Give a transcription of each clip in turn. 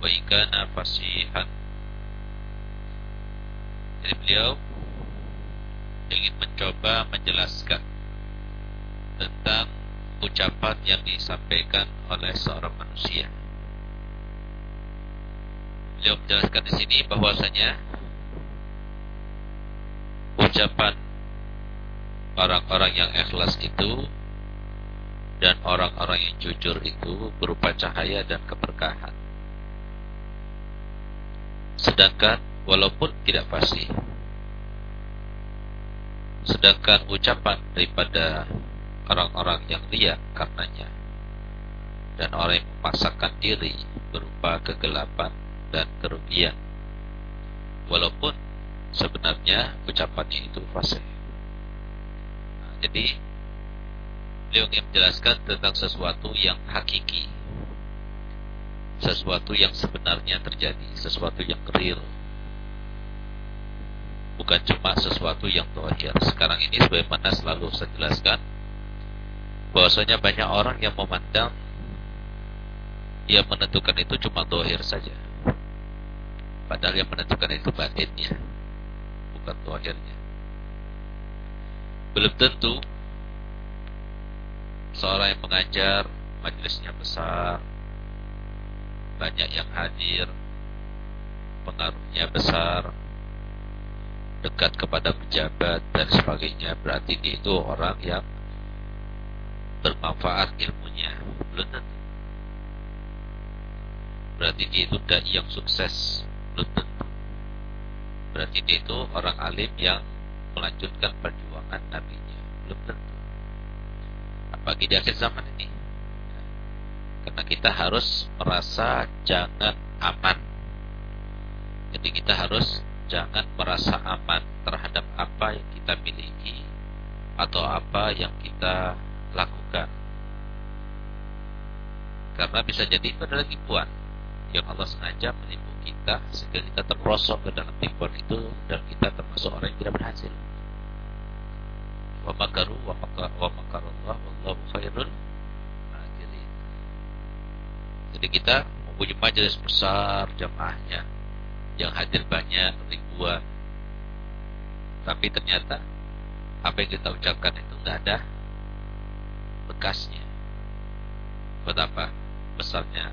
wa ikana fasihan jadi beliau ingin mencoba menjelaskan tentang ucapan yang disampaikan oleh seorang manusia. Beliau menjelaskan di sini bahwasanya ucapan orang-orang yang ikhlas itu dan orang-orang yang jujur itu berupa cahaya dan keberkahan. Sedangkan walaupun tidak pasti, sedangkan ucapan daripada orang-orang yang riak karenanya. Dan orang yang memaksakan diri berupa kegelapan dan kerugian. Walaupun sebenarnya ucapannya itu fasih. Nah, jadi beliau ingin menjelaskan tentang sesuatu yang hakiki sesuatu yang sebenarnya terjadi sesuatu yang real. Bukan cuma sesuatu yang dohir sekarang ini sebagaimana selalu saya jelaskan bahwasanya banyak orang yang memandang yang menentukan itu cuma dohir saja. Padahal yang menentukan itu batinnya bukan dohirnya belum tentu seorang yang mengajar majelisnya besar banyak yang hadir pengaruhnya besar dekat kepada pejabat dan sebagainya. Berarti dia itu orang yang bermanfaat ilmunya. Belum tentu. Berarti dia itu dai yang sukses. Belum tentu. Berarti dia itu orang alim yang melanjutkan perjuangan nabinya. Belum tentu. Bagi di akhir zaman ini. Karena kita harus merasa jangan aman. Jadi kita harus jangan merasa aman terhadap apa yang kita miliki atau apa yang kita lakukan. Karena bisa jadi itu adalah tipuan yang Allah sengaja menipu kita sehingga kita terperosok ke dalam tipuan itu dan kita termasuk orang yang tidak berhasil wa makaru wa makar wa makarullah wallahu khairul. Jadi kita mempunyai majelis besar jamaahnya yang hadir banyak ribuan. Tapi ternyata apa yang kita ucapkan itu enggak ada bekasnya. Betapa besarnya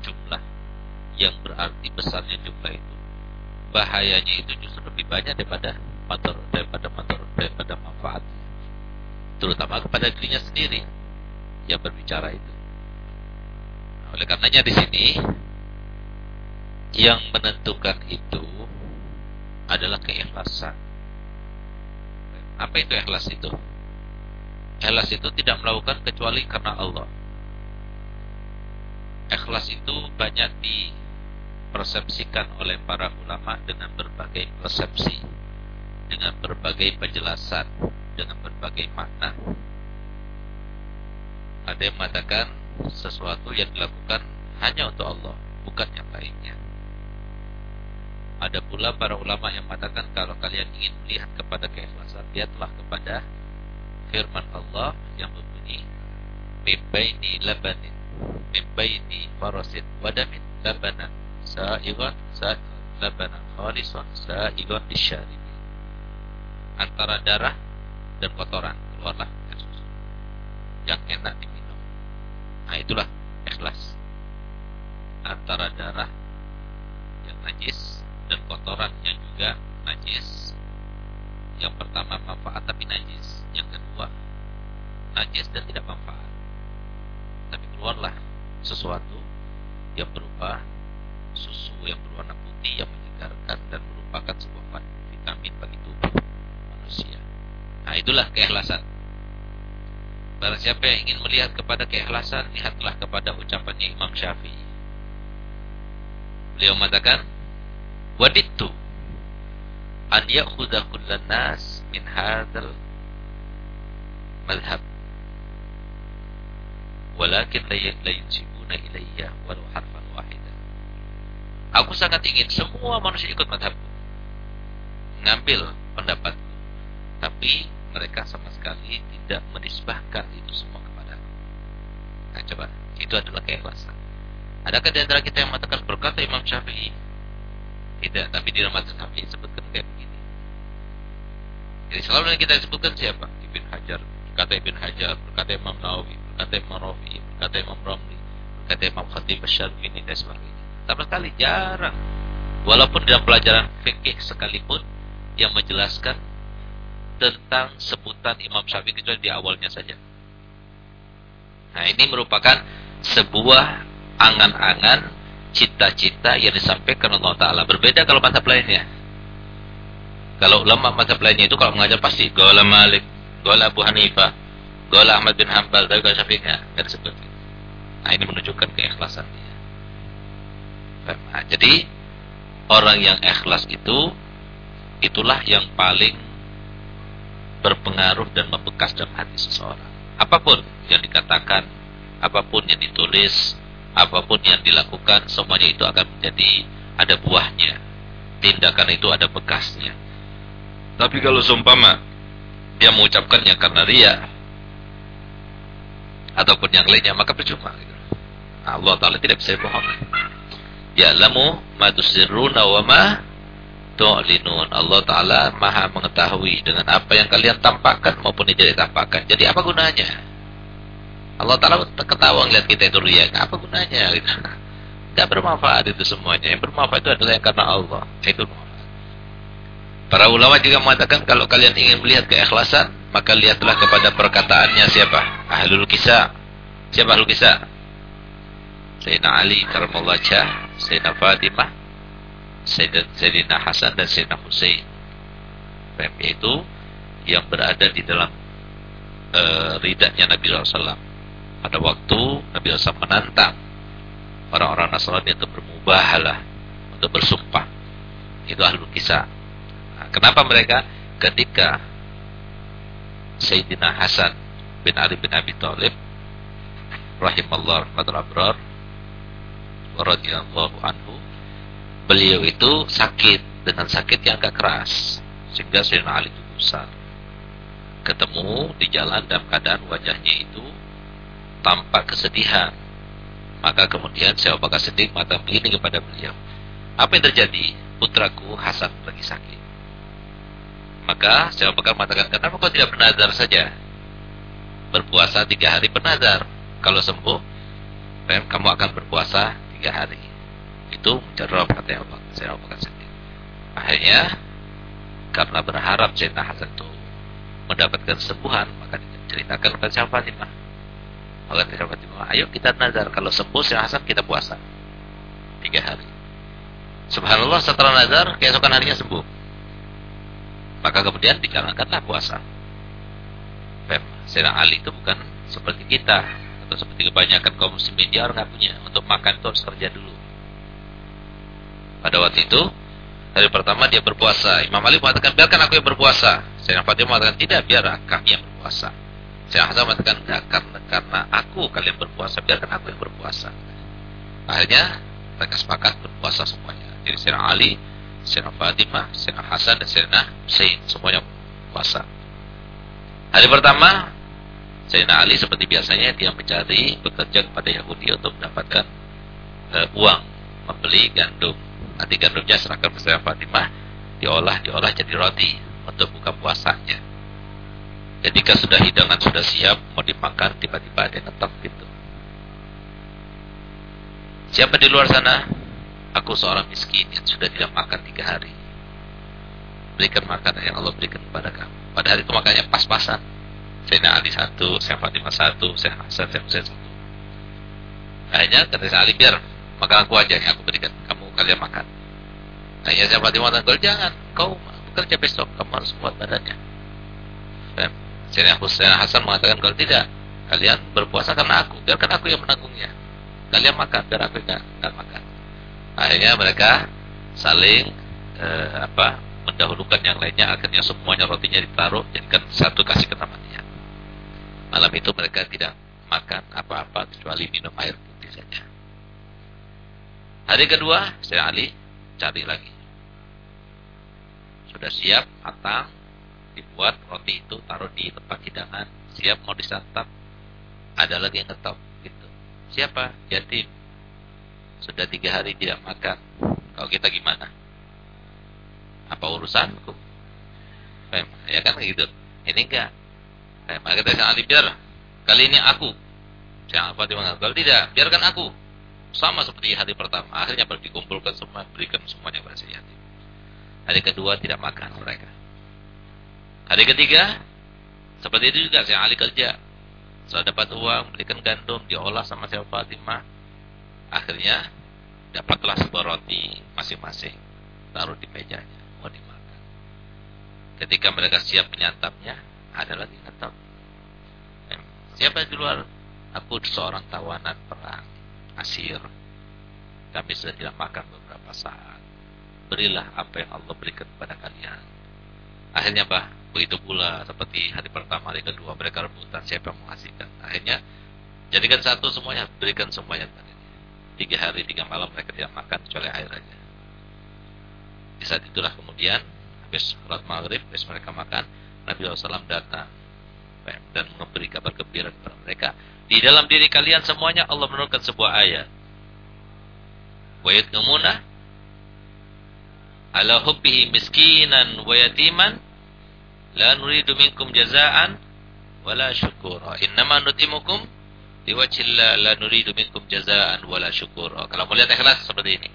jumlah yang berarti besarnya jumlah itu bahayanya itu justru lebih banyak daripada motor daripada motor daripada manfaatnya terutama kepada dirinya sendiri yang berbicara itu. Oleh karenanya di sini yang menentukan itu adalah keikhlasan. Apa itu ikhlas itu? Ikhlas itu tidak melakukan kecuali karena Allah. Ikhlas itu banyak dipersepsikan oleh para ulama dengan berbagai persepsi, dengan berbagai penjelasan dengan berbagai makna. Ada yang mengatakan sesuatu yang dilakukan hanya untuk Allah, bukan yang lainnya. Ada pula para ulama yang mengatakan kalau kalian ingin melihat kepada keikhlasan, lihatlah kepada firman Allah yang berbunyi mimbaini labanin mimbaini farasin wadamin labanan sa'igan sa'igan labanan khalisan sa'igan disyaribin antara darah dan kotoran keluarlah air susu yang enak nah itulah ikhlas antara darah yang najis dan kotoran yang juga najis. Yang pertama manfaat tapi najis. Yang kedua najis dan tidak manfaat. Tapi keluarlah sesuatu yang berupa susu yang berwarna putih yang menyegarkan dan merupakan sebuah vitamin bagi tubuh manusia. Nah itulah keikhlasan. Barang siapa yang ingin melihat kepada keikhlasan, lihatlah kepada ucapannya Imam Syafi'i. beliau mengatakan wadittu an ya'khudha kullan nas min hadzal madhhab walakin la yunsibuna ilayya walau harfan wahida aku sangat ingin semua manusia ikut madhabku mengambil pendapatku tapi mereka sama sekali tidak menisbahkan itu semua kepada nah coba itu adalah keikhlasan. Adakah di antara kita yang mengatakan berkata Imam Syafi'i? Tidak tapi di dalam Syafi'i sebutkan kayak begini. Jadi selalu yang kita sebutkan siapa? Ibn Hajar. Berkata Ibn Hajar berkata Imam Nawawi berkata Imam Rafi berkata Imam Ramli berkata Imam Khatib ini dan sebagainya. Sama sekali jarang. Walaupun dalam pelajaran fikih sekalipun yang menjelaskan tentang sebutan Imam Syafi'i kecuali di awalnya saja nah ini merupakan sebuah angan-angan cita-cita yang disampaikan Allah Ta'ala berbeda kalau mata lainnya kalau ulama mata lainnya itu kalau mengajar pasti Gawala Malik Gola Abu Hanifah, Gola Ahmad bin Hanbal, dari Gola Syafi'i nggak disebut. Nah ini menunjukkan keikhlasan. Nah, jadi orang yang ikhlas itu itulah yang paling berpengaruh dan membekas dalam hati seseorang. Apa pun yang dikatakan, apa pun yang ditulis, apa pun yang dilakukan, semuanya itu akan menjadi ada buahnya. Tindakan itu ada bekasnya. Tapi kalau seumpama dia mengucapkannya karena ria ataupun yang lainnya maka percuma. Allah taala tidak bisa bohong. Ya lamu ma tusirruna wa ma tu'linun. Allah taala Maha mengetahui dengan apa yang kalian tampakkan maupun yang tidak tampakkan. Jadi apa gunanya? Allah taala ketawa ngeliat kita itu ria, apa gunanya. Gak bermanfaat itu semuanya. Yang bermanfaat itu adalah yang karena Allah. Itu Para ulama juga mengatakan kalau kalian ingin melihat keikhlasan, maka lihatlah kepada perkataannya siapa? Ahlul kisah. Siapa ahlul kisah? Sayyidina Ali karamallahu wajhah, Sayyidina Fatimah, Sayyidina Hasan dan Sayyidina Husain. Yaitu yang berada di dalam uh, ridaknya Nabi SAW. Pada waktu Nabi SAW menantang orang-orang Nasrani untuk bermubahalah, untuk bersumpah. Itu ahlul kisah Kenapa mereka ketika Sayyidina Hasan bin Ali bin Abi Thalib rahimallahu rahmatul abrar radhiyallahu anhu beliau itu sakit dengan sakit yang agak keras sehingga Sayyidina Ali itu besar ketemu di jalan dalam keadaan wajahnya itu tampak kesedihan maka kemudian saya bakal sedih mata begini kepada beliau apa yang terjadi putraku Hasan lagi sakit maka saya bakal mengatakan, kenapa kau tidak bernazar saja? Berpuasa tiga hari bernazar. Kalau sembuh, kamu akan berpuasa tiga hari. Itu mujarab kata Allah. Saya sedih. Akhirnya, karena berharap Sayyidina Hasan itu mendapatkan sembuhan, maka diceritakan kepada Syekh Fatimah. Maka Syekh Fatimah, ayo kita nazar. Kalau sembuh Syekh Hasan kita puasa. Tiga hari. Subhanallah setelah nazar, keesokan harinya sembuh. Maka kemudian dijalankanlah puasa. Sayyidina Ali itu bukan seperti kita atau seperti kebanyakan kaum muslimin dia orang nggak punya untuk makan itu harus kerja dulu. Pada waktu itu hari pertama dia berpuasa. Imam Ali mengatakan biarkan aku yang berpuasa. Sayyidina Fatimah mengatakan tidak biar kami yang berpuasa. Sayyidina Hasan mengatakan enggak karena, karena aku kalian berpuasa biarkan aku yang berpuasa. Akhirnya mereka sepakat berpuasa semuanya. Jadi Sayyidina Ali Sayyidina Fatimah, Sayyidina Hasan dan Sayyidina Hussein semuanya puasa. Hari pertama Sayyidina Ali seperti biasanya dia mencari bekerja kepada Yahudi untuk mendapatkan uh, uang membeli gandum. Nanti gandumnya serahkan ke Sayyidina Fatimah, diolah diolah jadi roti untuk buka puasanya. Ketika sudah hidangan sudah siap mau dimakan tiba-tiba ada ngetok gitu. Siapa di luar sana? Aku seorang miskin yang sudah tidak makan tiga hari. Berikan makanan yang Allah berikan kepada kamu. Pada hari itu makannya pas-pasan. Saya Ali satu, saya Fatimah satu, saya Hasan, saya Husain satu. Akhirnya kata saya Ali biar makan aku aja yang aku berikan kamu kalian makan. Akhirnya saya Fatimah mengatakan jangan, kau bekerja besok kamu harus kuat badannya. Dan saya Husain Hasan mengatakan kalau tidak kalian berpuasa karena aku, biarkan aku yang menanggungnya. Kalian makan biar aku tidak makan. Akhirnya mereka saling eh, apa mendahulukan yang lainnya akhirnya semuanya rotinya ditaruh jadikan satu kasih ke temannya. Malam itu mereka tidak makan apa-apa kecuali minum air putih saja. Hari kedua, saya Ali cari lagi. Sudah siap, matang, dibuat roti itu taruh di tempat hidangan, siap mau disantap. Ada lagi yang ngetop gitu. Siapa? Yatim. Sudah tiga hari tidak makan. Kalau kita gimana? Apa urusanku? Ya kan gitu. Ini enggak. Maka kita Ali biar kali ini aku. Jangan apa menganggap tidak, biarkan aku. Sama seperti hari pertama. Akhirnya dikumpulkan semua, berikan semuanya kepada si yatim. Hari kedua tidak makan mereka. Hari ketiga seperti itu juga saya Ali kerja. Setelah dapat uang, berikan gandum, diolah sama saya Fatimah. Akhirnya dapatlah sebuah roti masing-masing. Taruh di mejanya, mau dimakan. Ketika mereka siap menyantapnya, ada lagi ngetop. Siapa di luar? Aku seorang tawanan perang, asir. Kami sudah tidak makan beberapa saat. Berilah apa yang Allah berikan kepada kalian. Akhirnya bah, begitu pula seperti hari pertama, hari kedua mereka rebutan siapa yang mengasihkan. Akhirnya jadikan satu semuanya, berikan semuanya Tiga hari, tiga malam mereka tidak makan kecuali air aja. Di saat itulah kemudian habis sholat maghrib, habis mereka makan, Nabi SAW datang dan memberi kabar gembira kepada mereka. Di dalam diri kalian semuanya Allah menurunkan sebuah ayat. Wa yatqumuna ala hubbihi miskinan wa yatiman la nuridu minkum jazaan wala syukura. Innama nutimukum liwajhillah la nuridu minkum jazaan wala syukura. Kalau melihat ikhlas seperti ini.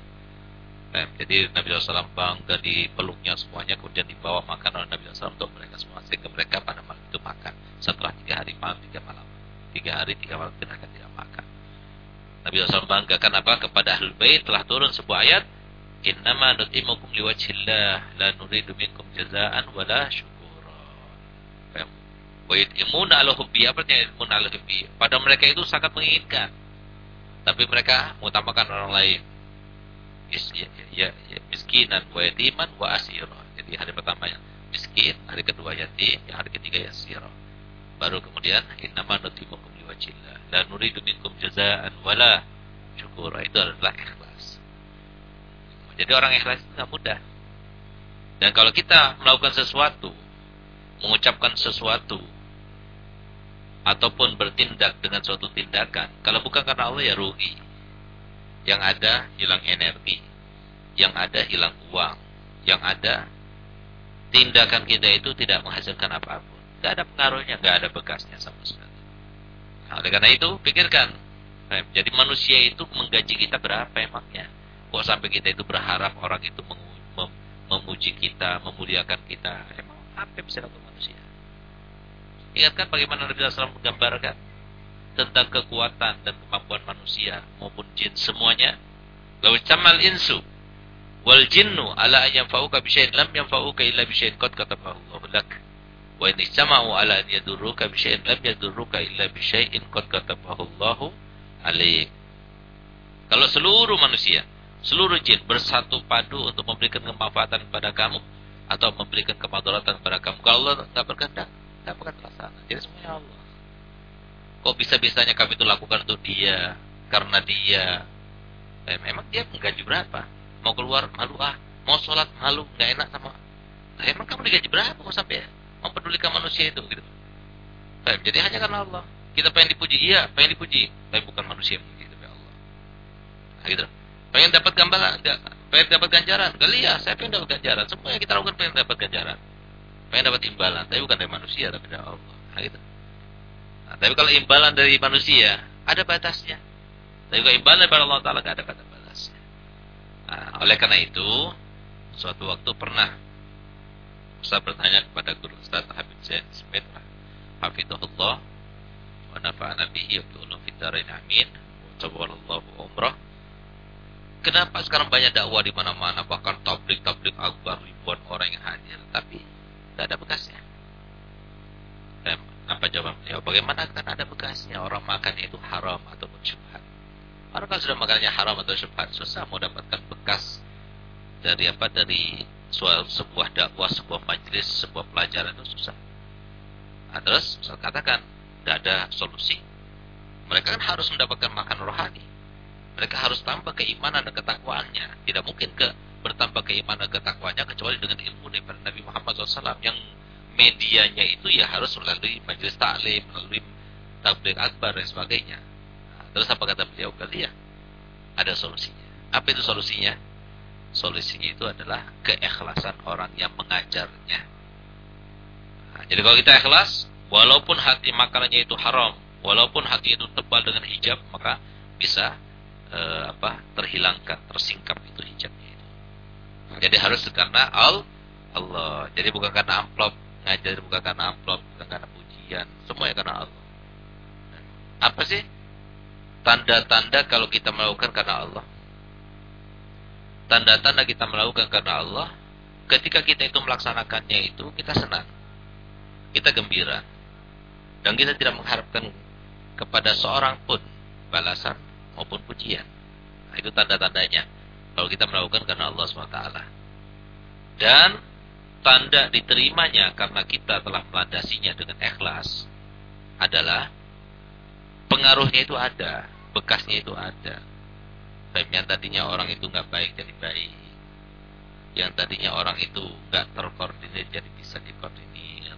Jadi Nabi SAW bangga di peluknya semuanya kemudian dibawa makan oleh Nabi SAW untuk mereka semua sehingga mereka pada malam itu makan setelah tiga hari malam tiga malam. Tiga hari tiga malam mereka tidak makan. Nabi SAW banggakan apa? Kepada ahlul bait telah turun sebuah ayat. Innama nutimukum liwajhillah la nuridu minkum jazaan wala syukura. Wa yutimuna ala hubbi apa artinya yutimuna ala hubbi pada mereka itu sangat menginginkan. Tapi mereka mengutamakan orang lain. Ya, ya, ya, miskinan wa yatiman wa asira. Jadi hari pertama ya miskin, hari kedua yatim, yang hari ketiga yasira. Baru kemudian innama nutimukum liwajillah. La nuridu minkum jazaan wala syukura. Itu adalah ikhlas. Jadi orang ikhlas itu tidak mudah. Dan kalau kita melakukan sesuatu, mengucapkan sesuatu, ataupun bertindak dengan suatu tindakan, kalau bukan karena Allah ya rugi. Yang ada hilang energi, yang ada hilang uang, yang ada tindakan kita itu tidak menghasilkan apa pun. Tidak ada pengaruhnya, tidak ada bekasnya sama sekali. Nah, oleh karena itu, pikirkan. Eh, jadi manusia itu menggaji kita berapa emangnya? Kok sampai kita itu berharap orang itu memuji kita, memuliakan kita? Emang apa yang bisa lakukan manusia? Ingatkan bagaimana Nabi SAW menggambarkan tentang kekuatan dan kemampuan manusia maupun jin semuanya. Lalu camal insu wal jinnu ala an yanfa'uka bi syai'in lam yanfa'uka illa bi syai'in qad katabahu Allah lak. Wa in istama'u ala an yadurruka bi syai'in lam yadurruka illa bi syai'in qad katabahu Allah alaik. Kalau seluruh manusia, seluruh jin bersatu padu untuk memberikan kemanfaatan kepada kamu atau memberikan kemadaratan kepada kamu, kalau Allah enggak berkehendak, enggak akan terlaksana. Jadi semuanya Allah. Kok bisa-bisanya kami itu lakukan untuk dia, karena dia. Eh, memang dia menggaji berapa? Mau keluar malu ah, mau sholat malu, nggak enak sama. Nah, emang kamu digaji berapa mau sampai mempedulikan manusia itu gitu? Eh, jadi hanya karena Allah. Kita pengen dipuji, iya, pengen dipuji, tapi bukan manusia yang tapi Allah. Nah, gitu. Pengen dapat gambaran, enggak, pengen dapat ganjaran, enggak lihat, saya pengen dapat ganjaran. Semua yang kita lakukan pengen dapat ganjaran. Pengen dapat imbalan, tapi bukan dari manusia, tapi dari Allah. Nah, gitu. Nah, tapi kalau imbalan dari manusia ada batasnya. Tapi kalau imbalan dari Allah Taala tidak ada batasnya. Nah, oleh karena itu, suatu waktu pernah Ustaz bertanya kepada guru Ustaz Habib Zain Smith Hafidhullah wa nafa'ana bihi bi'ulum fitarain amin wa umrah Kenapa sekarang banyak dakwah di mana-mana bahkan tablik-tablik akbar ribuan orang yang hadir tapi tidak ada bekasnya apa jawaban? Bagaimana kan ada bekasnya orang makan itu haram atau syubhat. Orang kalau sudah makannya haram atau syubhat, susah mau dapatkan bekas dari apa dari sebuah dakwah, sebuah majelis, sebuah pelajaran itu susah. Nah, terus saya katakan tidak ada solusi. Mereka kan harus mendapatkan makan rohani. Mereka harus tambah keimanan dan ketakwaannya. Tidak mungkin ke bertambah keimanan dan ketakwaannya kecuali dengan ilmu daripada Nabi Muhammad SAW yang medianya itu ya harus melalui majelis taklim, melalui tabligh akbar dan sebagainya. Nah, terus apa kata beliau kali ya? Ada solusinya. Apa itu solusinya? Solusinya itu adalah keikhlasan orang yang mengajarnya. Nah, jadi kalau kita ikhlas, walaupun hati makanannya itu haram, walaupun hati itu tebal dengan hijab, maka bisa eh, apa terhilangkan, tersingkap itu hijabnya itu. Jadi harus karena al Allah. Jadi bukan karena amplop ngajar, bukan karena amplop, bukan karena pujian, semuanya karena Allah. Apa sih tanda-tanda kalau kita melakukan karena Allah? Tanda-tanda kita melakukan karena Allah, ketika kita itu melaksanakannya itu kita senang, kita gembira, dan kita tidak mengharapkan kepada seorang pun balasan maupun pujian. Nah, itu tanda-tandanya kalau kita melakukan karena Allah SWT. Dan tanda diterimanya karena kita telah melandasinya dengan ikhlas adalah pengaruhnya itu ada, bekasnya itu ada. Yang tadinya orang itu nggak baik jadi baik. Yang tadinya orang itu nggak terkoordinir jadi bisa dikoordinir.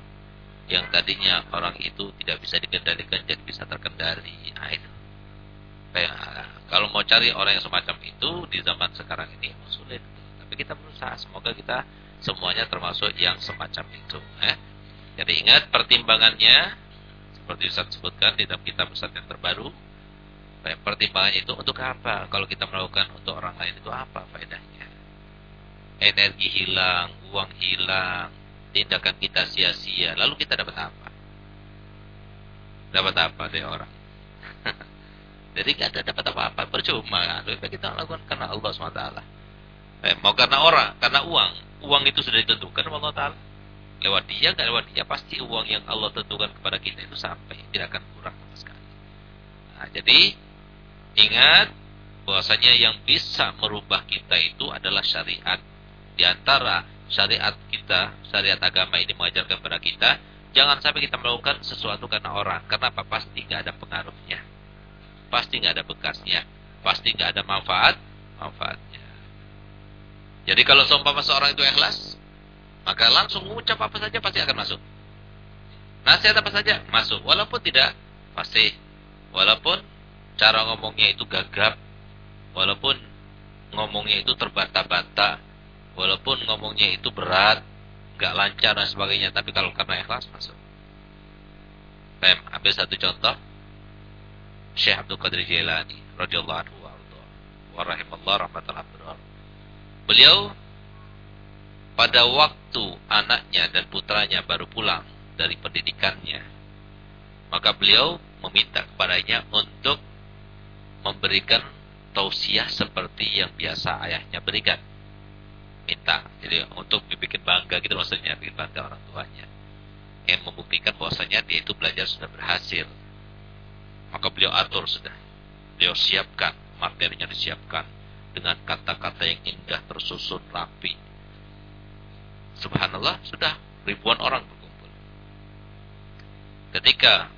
Yang tadinya orang itu tidak bisa dikendalikan jadi bisa terkendali. Nah itu. kalau mau cari orang yang semacam itu di zaman sekarang ini sulit. Tapi kita berusaha. Semoga kita semuanya termasuk yang semacam itu. Eh. Jadi ingat pertimbangannya seperti Ustaz sebutkan di dalam kitab Ustaz yang terbaru pertimbangannya itu untuk apa? Kalau kita melakukan untuk orang lain itu apa faedahnya? Energi hilang, uang hilang, tindakan kita sia-sia. Lalu kita dapat apa? Dapat apa dari orang? Jadi tidak ada dapat apa-apa, percuma. Lebih kita lakukan karena Allah SWT. Eh, mau karena orang, karena uang. Uang itu sudah ditentukan Allah Ta'ala. Lewat dia, nggak lewat dia, pasti uang yang Allah tentukan kepada kita itu sampai. Tidak akan kurang sama sekali. Nah, jadi Ingat bahwasanya yang bisa merubah kita itu adalah syariat. Di antara syariat kita, syariat agama ini mengajarkan kepada kita, jangan sampai kita melakukan sesuatu karena orang. Karena apa? Pasti nggak ada pengaruhnya. Pasti nggak ada bekasnya. Pasti nggak ada manfaat manfaatnya. Jadi kalau seumpama seorang itu ikhlas, maka langsung mengucap apa saja pasti akan masuk. Nasihat apa saja masuk, walaupun tidak pasti, walaupun cara ngomongnya itu gagap, walaupun ngomongnya itu terbata-bata, walaupun ngomongnya itu berat, gak lancar dan sebagainya, tapi kalau karena ikhlas masuk. Pem, ambil satu contoh. Syekh Abdul Qadir Jailani radhiyallahu anhu wa rahimallahu rahmatal abrar. Beliau pada waktu anaknya dan putranya baru pulang dari pendidikannya, maka beliau meminta kepadanya untuk memberikan tausiah seperti yang biasa ayahnya berikan. Minta. Jadi untuk dibikin bangga gitu maksudnya, bikin bangga orang tuanya. Yang membuktikan bahwasanya dia itu belajar sudah berhasil. Maka beliau atur sudah. Beliau siapkan, materinya disiapkan dengan kata-kata yang indah tersusun rapi. Subhanallah, sudah ribuan orang berkumpul. Ketika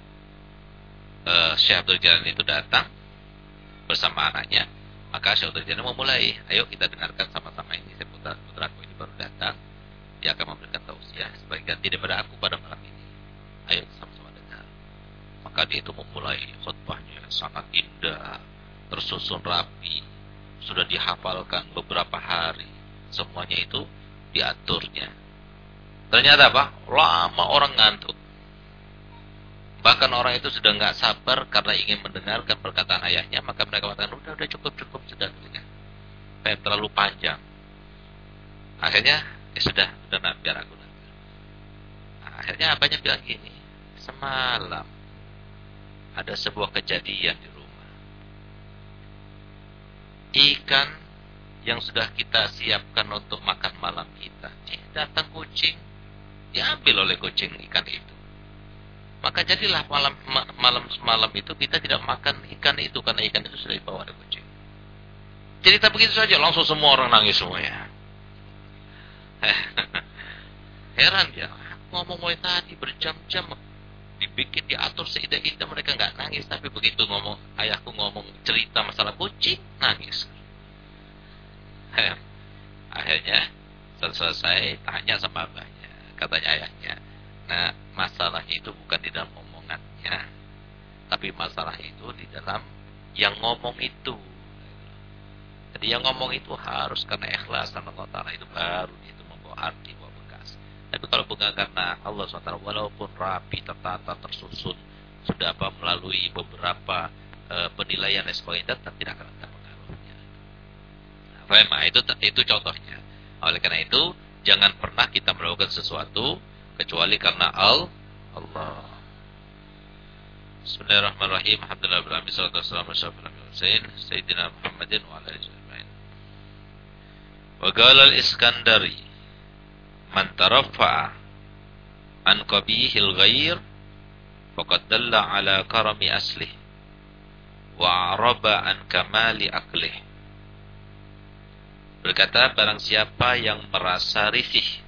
uh, Syekh Abdul Jalal itu datang, bersama anaknya. Maka Syekh Jannah memulai, ayo kita dengarkan sama-sama ini. Putra putraku ini baru datang, dia akan memberikan tausiah sebagai ganti daripada aku pada malam ini. Ayo sama-sama dengar. Maka dia itu memulai khutbahnya sangat indah, tersusun rapi, sudah dihafalkan beberapa hari. Semuanya itu diaturnya. Ternyata apa? Lama orang ngantuk. Bahkan orang itu sudah nggak sabar karena ingin mendengarkan perkataan ayahnya, maka mereka mengatakan, udah, udah cukup, cukup, sudah. Kayak terlalu panjang. Akhirnya, ya sudah, sudah nah, biar aku nanti. Nah, akhirnya abahnya bilang gini, semalam ada sebuah kejadian di rumah. Ikan yang sudah kita siapkan untuk makan malam kita, eh datang kucing, diambil oleh kucing ikan itu Maka jadilah malam malam malam itu kita tidak makan ikan itu karena ikan itu sudah dibawa oleh kucing. Cerita begitu saja langsung semua orang nangis semuanya. Heran dia, ngomong mulai tadi berjam-jam dibikin diatur seindah-indah mereka nggak nangis tapi begitu ngomong ayahku ngomong cerita masalah kucing nangis akhirnya selesai tanya sama abahnya katanya ayahnya nah masalah itu bukan di dalam omongannya tapi masalah itu di dalam yang ngomong itu. Jadi yang ngomong itu harus karena ikhlas karena Allah Ta'ala itu baru itu membawa arti membawa bekas. Tapi kalau bukan karena Allah SWT walaupun rapi tertata tersusun sudah apa melalui beberapa e, penilaian dan sebagainya tetap tidak akan ada pengaruhnya. Nah, itu itu contohnya. Oleh karena itu jangan pernah kita melakukan sesuatu kecuali karena al Allah. Bismillahirrahmanirrahim. Alhamdulillah rabbil alamin. Salatu wassalamu ala Sayyidina Muhammadin wa ala alihi Wa qala al-Iskandari man tarafa'a an qabihil ghair faqad dalla ala karami aslih wa araba an kamali aklih. Berkata barang siapa yang merasa risih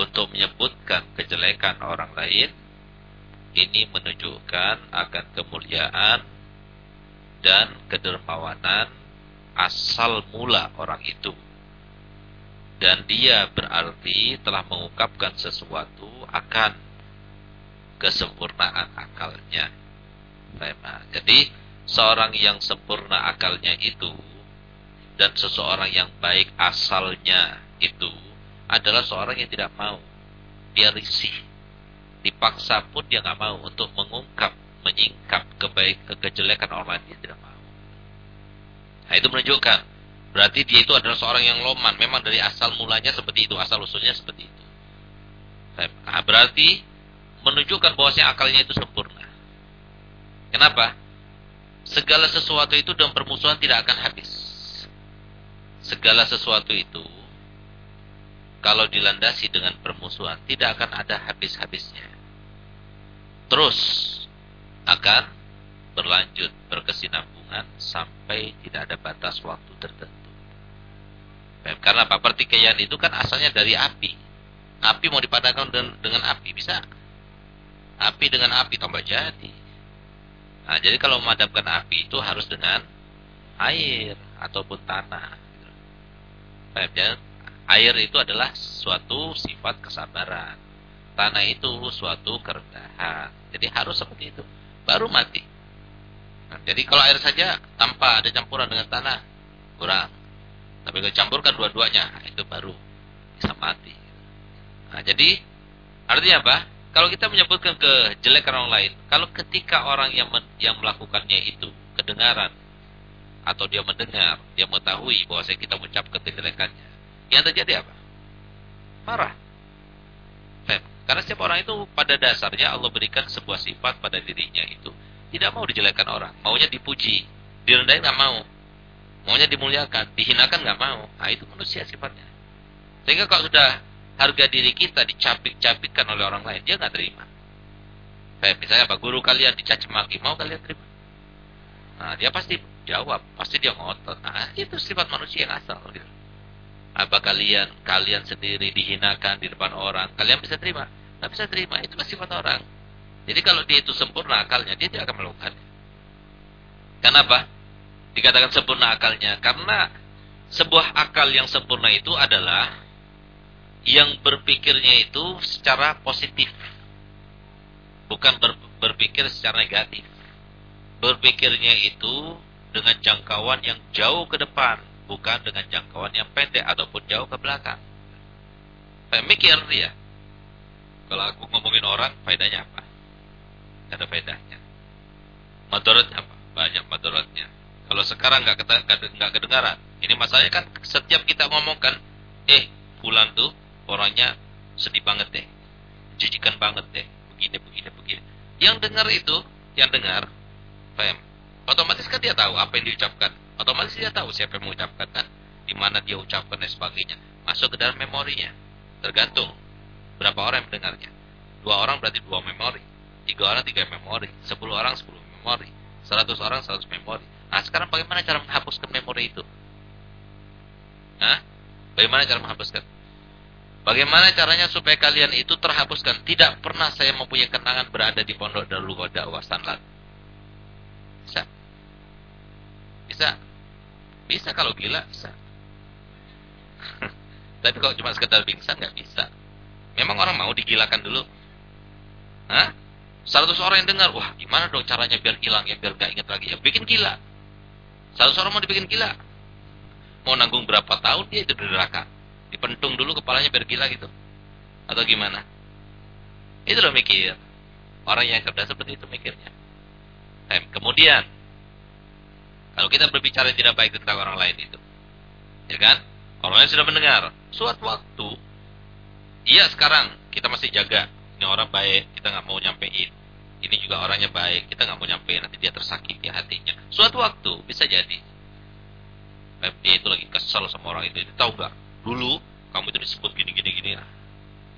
untuk menyebutkan kejelekan orang lain ini menunjukkan akan kemuliaan dan kedermawanan asal mula orang itu dan dia berarti telah mengungkapkan sesuatu akan kesempurnaan akalnya. Jadi seorang yang sempurna akalnya itu dan seseorang yang baik asalnya itu adalah seorang yang tidak mau. Dia risih. Dipaksa pun dia nggak mau untuk mengungkap, menyingkap kebaik kejelekan orang lain dia tidak mau. Nah itu menunjukkan berarti dia itu adalah seorang yang loman. Memang dari asal mulanya seperti itu, asal usulnya seperti itu. Nah, berarti menunjukkan bahwasanya akalnya itu sempurna. Kenapa? Segala sesuatu itu dalam permusuhan tidak akan habis. Segala sesuatu itu kalau dilandasi dengan permusuhan tidak akan ada habis-habisnya. Terus akan berlanjut berkesinambungan sampai tidak ada batas waktu tertentu. Karena apa? Pertikaian itu kan asalnya dari api. Api mau dipadankan dengan api bisa. Api dengan api tambah jadi. Nah, jadi kalau memadamkan api itu harus dengan air ataupun tanah. Paham Air itu adalah suatu sifat kesabaran. Tanah itu suatu kerendahan. Jadi harus seperti itu. Baru mati. Nah, jadi kalau air saja tanpa ada campuran dengan tanah, kurang. Tapi kalau campurkan dua-duanya, itu baru bisa mati. Nah, jadi artinya apa? Kalau kita menyebutkan kejelekan orang lain, kalau ketika orang yang men, yang melakukannya itu kedengaran atau dia mendengar, dia mengetahui bahwa saya kita mengucapkan kejelekannya, yang terjadi apa? Marah. Karena setiap orang itu pada dasarnya Allah berikan sebuah sifat pada dirinya itu tidak mau dijelekkan orang, maunya dipuji, direndahin nggak mau, maunya dimuliakan, dihinakan nggak mau. Nah itu manusia sifatnya. Sehingga kalau sudah harga diri kita dicapik-capikkan oleh orang lain, dia nggak terima. Kayak misalnya apa guru kalian dicaci maki, mau kalian terima? Nah dia pasti jawab, pasti dia ngotot. Nah itu sifat manusia yang asal gitu. Apa kalian kalian sendiri dihinakan di depan orang, kalian bisa terima? Tidak bisa terima, itu kan sifat orang. Jadi kalau dia itu sempurna akalnya, dia tidak akan melakukannya. Kenapa? Dikatakan sempurna akalnya karena sebuah akal yang sempurna itu adalah yang berpikirnya itu secara positif. Bukan ber, berpikir secara negatif. Berpikirnya itu dengan jangkauan yang jauh ke depan bukan dengan jangkauan yang pendek ataupun jauh ke belakang. Saya mikir dia. Kalau aku ngomongin orang, faedahnya apa? Ada faedahnya. Madaratnya apa? Banyak madaratnya. Kalau sekarang nggak nggak kedengaran, ini masalahnya kan setiap kita ngomongkan, eh, bulan tuh orangnya sedih banget deh, jijikan banget deh, begini begini begini. Yang dengar itu, yang dengar, paham? Otomatis kan dia tahu apa yang diucapkan otomatis dia tahu siapa yang mengucapkan kan di mana dia ucapkan dan sebagainya masuk ke dalam memorinya tergantung berapa orang yang mendengarnya Dua orang berarti dua memori. Tiga orang tiga memori. Sepuluh orang sepuluh memori. Seratus orang seratus memori. Nah sekarang bagaimana cara menghapuskan memori itu? Hah? Bagaimana cara menghapuskan? Bagaimana caranya supaya kalian itu terhapuskan? Tidak pernah saya mempunyai kenangan berada di pondok Darul Dakwah Sanlat. Bisa. Bisa. Bisa kalau gila, bisa. Tapi kalau cuma sekedar pingsan nggak bisa. Memang orang mau digilakan dulu. Hah? 100 orang yang dengar, wah gimana dong caranya biar hilang ya, biar gak ingat lagi ya. Bikin gila. 100 orang mau dibikin gila. Mau nanggung berapa tahun dia itu di neraka dipentung dulu kepalanya biar gila gitu atau gimana itu loh mikir orang yang cerdas seperti itu mikirnya kemudian kalau kita berbicara tidak baik tentang orang lain itu ya kan orang lain sudah mendengar suatu waktu iya sekarang kita masih jaga ini orang baik kita nggak mau nyampein ini juga orangnya baik kita nggak mau nyampein nanti dia tersakiti hatinya suatu waktu bisa jadi dia itu lagi kesel sama orang itu, tahu nggak dulu kamu itu disebut gini gini gini ya.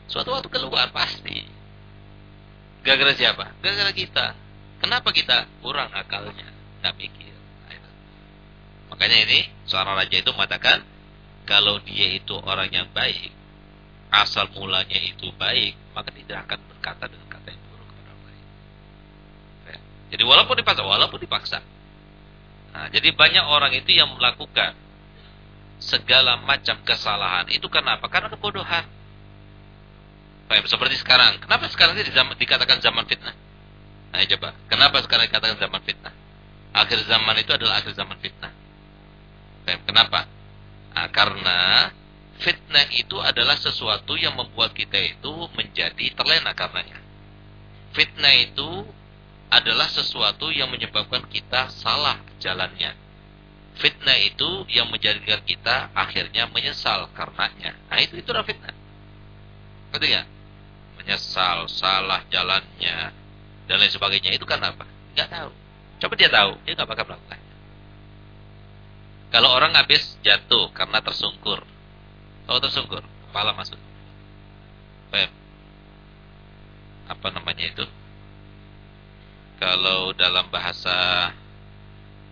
Suatu waktu keluar pasti. Gara-gara siapa? Gara-gara kita. Kenapa kita kurang akalnya? Nggak mikir. Nah. Makanya ini seorang raja itu mengatakan kalau dia itu orang yang baik, asal mulanya itu baik, maka tidak akan berkata dengan kata yang buruk kepada orang lain. Ya. Jadi walaupun dipaksa, walaupun dipaksa. Nah, jadi banyak orang itu yang melakukan segala macam kesalahan itu kenapa? Karena kebodohan. Baik, seperti sekarang. Kenapa sekarang ini dikatakan zaman fitnah? Ayo coba. Kenapa sekarang dikatakan zaman fitnah? Akhir zaman itu adalah akhir zaman fitnah. Baik, kenapa? Nah, karena fitnah itu adalah sesuatu yang membuat kita itu menjadi terlena karenanya. Fitnah itu adalah sesuatu yang menyebabkan kita salah jalannya fitnah itu yang menjadikan kita akhirnya menyesal karenanya. Nah itu itu fitnah. Ngerti ya? Menyesal, salah jalannya dan lain sebagainya. Itu kan apa? Enggak tahu. Coba dia tahu, dia enggak bakal melakukan. Kalau orang habis jatuh karena tersungkur. Tahu tersungkur? Kepala masuk. Pem. Apa namanya itu? Kalau dalam bahasa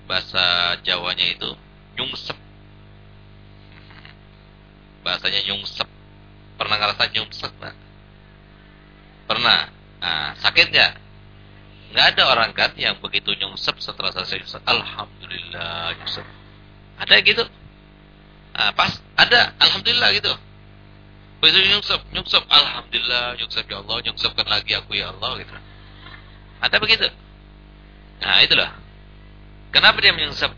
bahasa Jawanya itu nyungsep. Bahasanya nyungsep. Pernah ngerasa nyungsep nggak? Pernah. Nah, sakit nggak? Nggak ada orang kan yang begitu nyungsep setelah selesai. Alhamdulillah nyungsep. Ada gitu? Nah, pas ada, alhamdulillah gitu. Begitu nyungsep, nyungsep, alhamdulillah, nyungsep ya Allah, nyungsepkan lagi aku ya Allah gitu. Ada begitu? Nah, itulah. Kenapa dia menyungsep?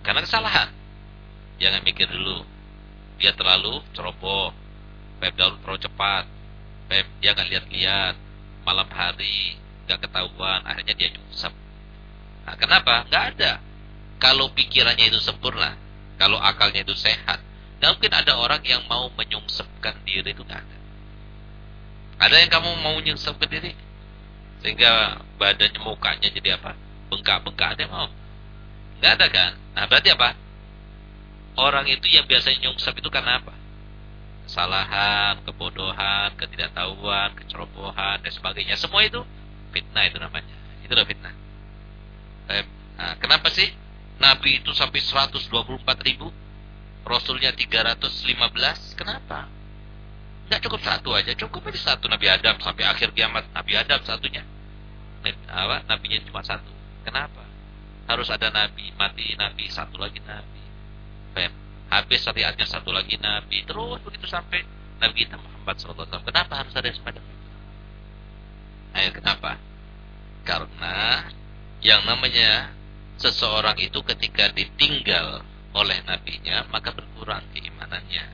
Karena kesalahan. Jangan mikir dulu. Dia terlalu ceroboh. Pep terlalu cepat. Pep dia nggak lihat-lihat. Malam hari nggak ketahuan. Akhirnya dia nyungsep. Nah, kenapa? Nggak ada. Kalau pikirannya itu sempurna, kalau akalnya itu sehat, nggak mungkin ada orang yang mau menyungsepkan diri itu nggak ada. Ada yang kamu mau menyungsepkan diri? Sehingga badannya mukanya jadi apa? bengkak-bengkak ada mau? Nggak ada kan? Nah berarti apa? Orang itu yang biasanya nyungsep itu karena apa? Kesalahan, kebodohan, ketidaktahuan, kecerobohan, dan sebagainya. Semua itu fitnah itu namanya. Itu adalah fitnah. Nah, kenapa sih Nabi itu sampai 124 ribu? Rasulnya 315? Kenapa? Nggak cukup satu aja, cukup aja satu Nabi Adam sampai akhir kiamat Nabi Adam satunya. Apa? Nabinya cuma satu. Kenapa? Harus ada nabi, mati nabi, satu lagi nabi. Fem. Habis syariatnya satu lagi nabi. Terus begitu sampai Nabi kita Muhammad SAW. Kenapa harus ada semacam itu? Ayo kenapa? Karena yang namanya seseorang itu ketika ditinggal oleh nabinya maka berkurang keimanannya.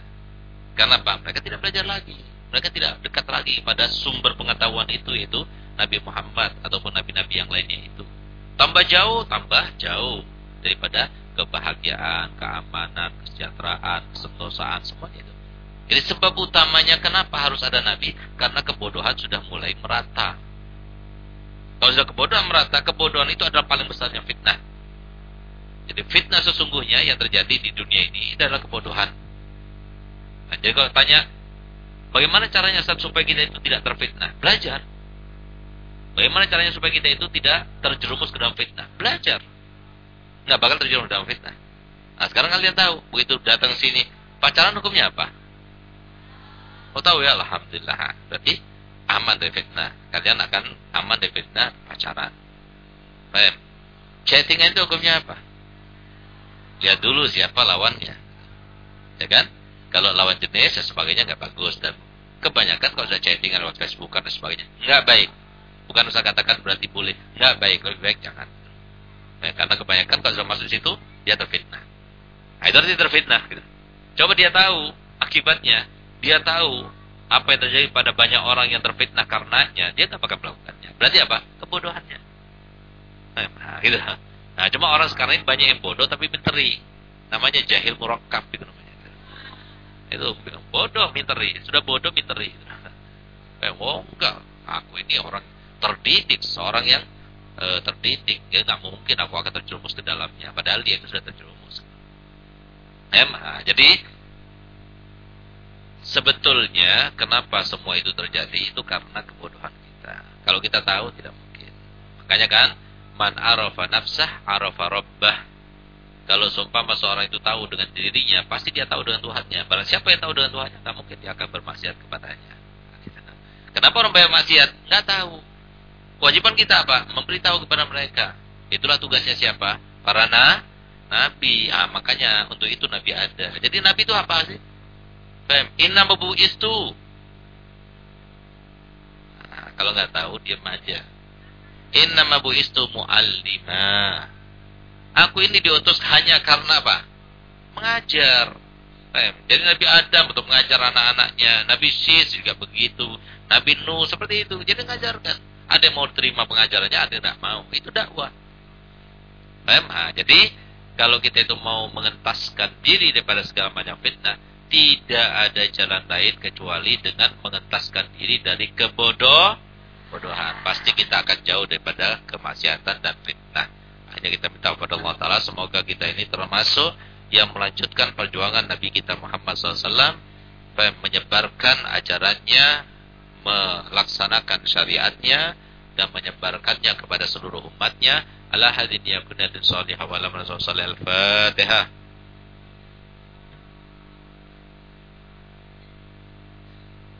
Karena apa? Mereka tidak belajar lagi. Mereka tidak dekat lagi pada sumber pengetahuan itu yaitu Nabi Muhammad ataupun nabi-nabi yang lainnya itu. Tambah jauh, tambah jauh daripada kebahagiaan, keamanan, kesejahteraan, kesentosaan, semuanya itu. Jadi sebab utamanya kenapa harus ada nabi? Karena kebodohan sudah mulai merata. Kalau sudah kebodohan merata, kebodohan itu adalah paling besarnya fitnah. Jadi fitnah sesungguhnya yang terjadi di dunia ini adalah kebodohan. Nah, jadi kalau tanya, Bagaimana caranya saat supaya kita itu tidak terfitnah? Belajar. Bagaimana caranya supaya kita itu tidak terjerumus ke dalam fitnah? Belajar. Nggak bakal terjerumus ke dalam fitnah. Nah, sekarang kalian tahu, begitu datang sini, pacaran hukumnya apa? Oh tahu ya, alhamdulillah. Berarti aman dari fitnah. Kalian akan aman dari fitnah pacaran. Baik. Chattingan itu hukumnya apa? Lihat dulu siapa lawannya. Ya kan? Kalau lawan jenis dan sebagainya nggak bagus dan kebanyakan kalau sudah chatting lewat Facebook dan sebagainya nggak baik. Bukan usah katakan berarti boleh, nggak baik, lebih baik jangan. Nah, karena kebanyakan kalau sudah masuk situ dia terfitnah. Nah, itu artinya terfitnah. Gitu. Coba dia tahu akibatnya, dia tahu apa yang terjadi pada banyak orang yang terfitnah karenanya, dia tak bakal melakukannya. Berarti apa? Kebodohannya. Nah, gitu. Nah, cuma orang sekarang ini banyak yang bodoh tapi menteri. Namanya jahil murakkab gitu namanya. Itu bilang bodoh minteri, sudah bodoh minteri. Kayak oh enggak, aku ini orang terdidik, seorang yang e, terdidik. Ya nggak mungkin aku akan terjerumus ke dalamnya. Padahal dia itu sudah terjerumus. Em, nah, jadi sebetulnya kenapa semua itu terjadi itu karena kebodohan kita. Kalau kita tahu tidak mungkin. Makanya kan man arafa nafsah arafa rabbah kalau seumpama seorang itu tahu dengan dirinya, pasti dia tahu dengan Tuhannya. Barang siapa yang tahu dengan Tuhannya, tak mungkin dia akan bermaksiat kepadanya. Kenapa orang banyak maksiat? Nggak tahu. Kewajiban kita apa? Memberitahu kepada mereka. Itulah tugasnya siapa? Para na, nabi. Ah, makanya untuk itu nabi ada. Jadi nabi itu apa sih? Fem, inna mabu istu. Nah, kalau nggak tahu diam aja. Inna mabu istu mu'allima. Aku ini diutus hanya karena apa? Mengajar. Jadi Nabi Adam untuk mengajar anak-anaknya. Nabi Syis juga begitu. Nabi Nuh seperti itu. Jadi mengajarkan. Ada yang mau terima pengajarannya, ada yang tidak mau. Itu dakwah. Jadi kalau kita itu mau mengentaskan diri daripada segala macam fitnah, tidak ada jalan lain kecuali dengan mengentaskan diri dari kebodoh bodohan. Pasti kita akan jauh daripada kemaksiatan dan fitnah. Hanya kita minta kepada Allah Ta'ala semoga kita ini termasuk yang melanjutkan perjuangan Nabi kita Muhammad SAW menyebarkan ajarannya, melaksanakan syariatnya dan menyebarkannya kepada seluruh umatnya. Allah hadin ya kunatin salihah wa lam al-Fatihah.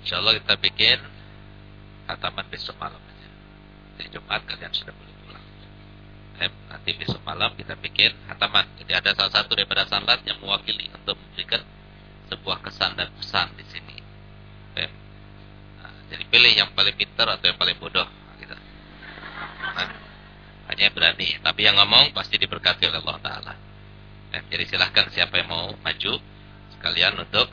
InsyaAllah kita bikin hataman besok malam aja. Di Jumat kalian sudah boleh eh, nanti besok malam kita bikin hataman. Jadi ada salah satu daripada sanlat yang mewakili untuk memberikan sebuah kesan dan pesan di sini. Eh, nah, jadi pilih yang paling pintar atau yang paling bodoh. Gitu. Nah, hanya berani. Tapi yang ngomong pasti diberkati oleh Allah Taala. Jadi silahkan siapa yang mau maju sekalian untuk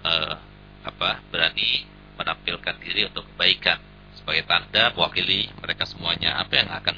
eh, apa berani menampilkan diri untuk kebaikan sebagai tanda mewakili mereka semuanya apa yang akan